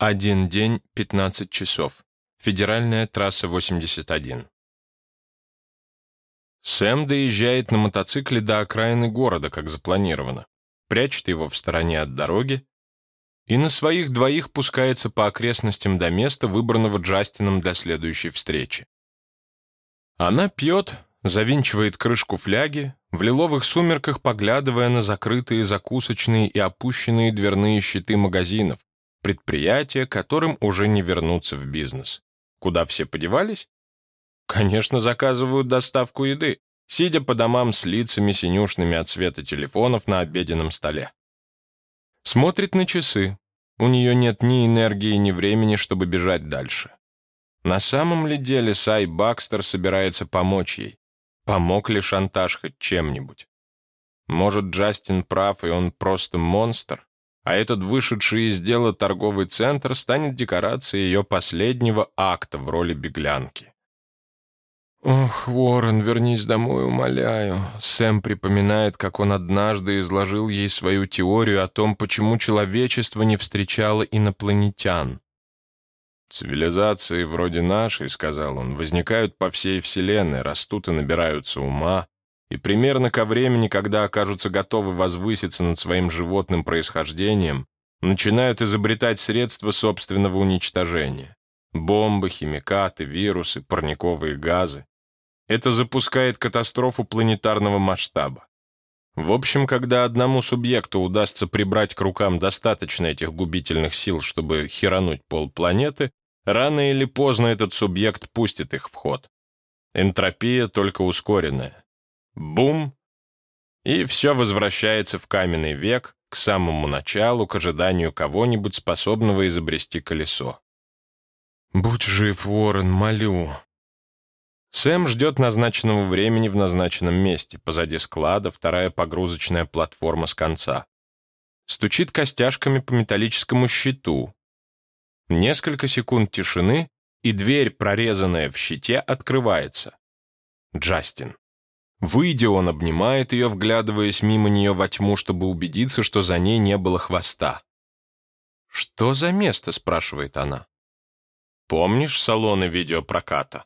Один день, 15 часов. Федеральная трасса 81. Сэм доезжает на мотоцикле до окраины города, как запланировано, прячет его в стороне от дороги и на своих двоих пускается по окрестностям до места, выбранного Джастином для следующей встречи. Она пьет, завинчивает крышку фляги, в лиловых сумерках поглядывая на закрытые закусочные и опущенные дверные щиты магазинов, предприятия, которым уже не вернуться в бизнес. Куда все подевались? Конечно, заказывают доставку еды, сидя по домам с лицами синюшными от света телефонов на обеденном столе. Смотрит на часы. У нее нет ни энергии, ни времени, чтобы бежать дальше. На самом ли деле Сай Бакстер собирается помочь ей? Помог ли шантаж хоть чем-нибудь? Может, Джастин прав, и он просто монстр? А этот вышедший из дела торговый центр станет декорацией ее последнего акта в роли беглянки. «Ох, Уоррен, вернись домой, умоляю». Сэм припоминает, как он однажды изложил ей свою теорию о том, почему человечество не встречало инопланетян. «Цивилизации вроде нашей, — сказал он, — возникают по всей Вселенной, растут и набираются ума, и примерно ко времени, когда окажутся готовы возвыситься над своим животным происхождением, начинают изобретать средства собственного уничтожения. Бомбы, химикаты, вирусы, парниковые газы. Это запускает катастрофу планетарного масштаба. В общем, когда одному субъекту удастся прибрать к рукам достаточно этих губительных сил, чтобы херануть полпланеты, рано или поздно этот субъект пустит их в ход. Энтропия только ускоренная. Бум! И все возвращается в каменный век, к самому началу, к ожиданию кого-нибудь, способного изобрести колесо. «Будь жив, Уоррен, молю», Сэм ждет назначенного времени в назначенном месте, позади склада, вторая погрузочная платформа с конца. Стучит костяшками по металлическому щиту. Несколько секунд тишины, и дверь, прорезанная в щите, открывается. Джастин. Выйдя, он обнимает ее, вглядываясь мимо нее во тьму, чтобы убедиться, что за ней не было хвоста. «Что за место?» — спрашивает она. «Помнишь салоны видеопроката?»